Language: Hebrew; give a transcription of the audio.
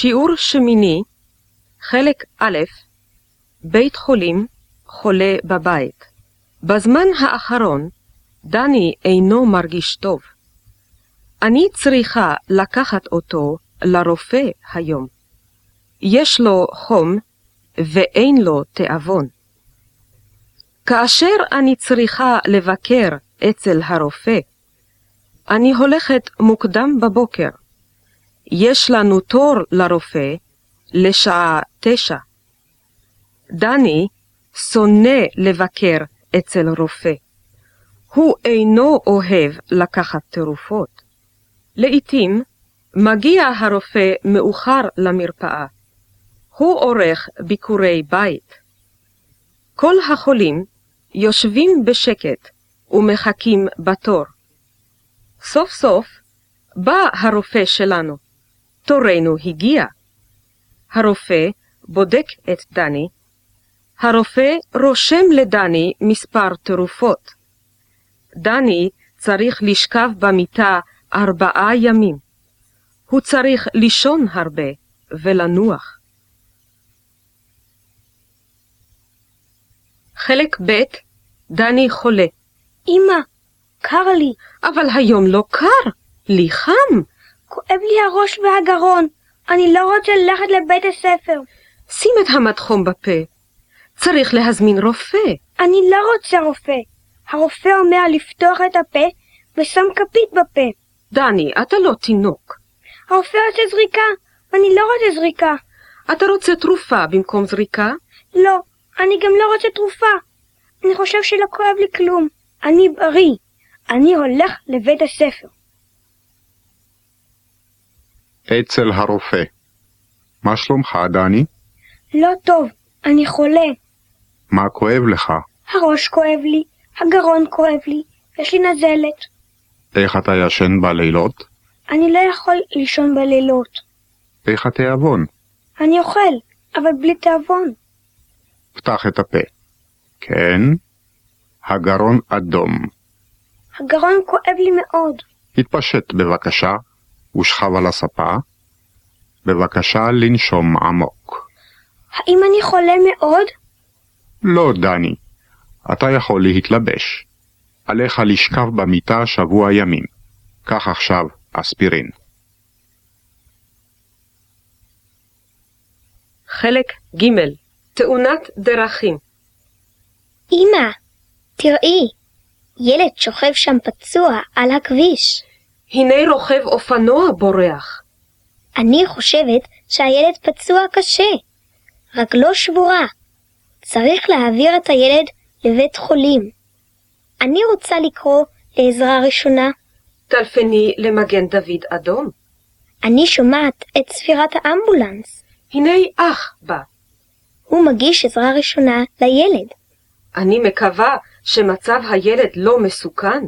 שיעור שמיני, חלק א', בית חולים, חולה בבית. בזמן האחרון, דני אינו מרגיש טוב. אני צריכה לקחת אותו לרופא היום. יש לו חום ואין לו תיאבון. כאשר אני צריכה לבקר אצל הרופא, אני הולכת מוקדם בבוקר. יש לנו תור לרופא לשעה תשע. דני שונא לבקר אצל רופא. הוא אינו אוהב לקחת תרופות. לעתים מגיע הרופא מאוחר למרפאה. הוא עורך ביקורי בית. כל החולים יושבים בשקט ומחכים בתור. סוף סוף בא הרופא שלנו. תורנו הגיע. הרופא בודק את דני. הרופא רושם לדני מספר תרופות. דני צריך לשכב במיטה ארבעה ימים. הוא צריך לישון הרבה ולנוח. חלק ב' דני חולה. אמא, קר לי, אבל היום לא קר, לי חם. כואב לי הראש והגרון. אני לא רוצה ללכת לבית הספר. שים את המדחום בפה. צריך להזמין רופא. אני לא רוצה רופא. הרופא אומר לפתוח את הפה ושם כפית בפה. דני, אתה לא תינוק. הרופא רוצה זריקה, ואני לא רוצה זריקה. אתה רוצה תרופה במקום זריקה? לא, אני גם לא רוצה תרופה. אני חושב שלא כואב לי כלום. אני בריא. אני הולך לבית הספר. אצל הרופא. מה שלומך, דני? לא טוב, אני חולה. מה כואב לך? הראש כואב לי, הגרון כואב לי, יש לי נזלת. איך אתה ישן בלילות? אני לא יכול לישון בלילות. איך התיאבון? אני אוכל, אבל בלי תיאבון. פתח את הפה. כן, הגרון אדום. הגרון כואב לי מאוד. התפשט בבקשה, ושכב על הספה. בבקשה לנשום עמוק. האם אני חולה מאוד? לא, דני. אתה יכול להתלבש. עליך לשכב במיטה שבוע ימים. קח עכשיו אספירין. חלק ג' תאונת דרכים. אמא, תראי, ילד שוכב שם פצוע על הכביש. הנה רוכב אופנוע בורח. אני חושבת שהילד פצוע קשה, רגלו שבורה. צריך להעביר את הילד לבית חולים. אני רוצה לקרוא לעזרה ראשונה. טלפני למגן דוד אדום. אני שומעת את ספירת האמבולנס. הנה אח בא. הוא מגיש עזרה ראשונה לילד. אני מקווה שמצב הילד לא מסוכן.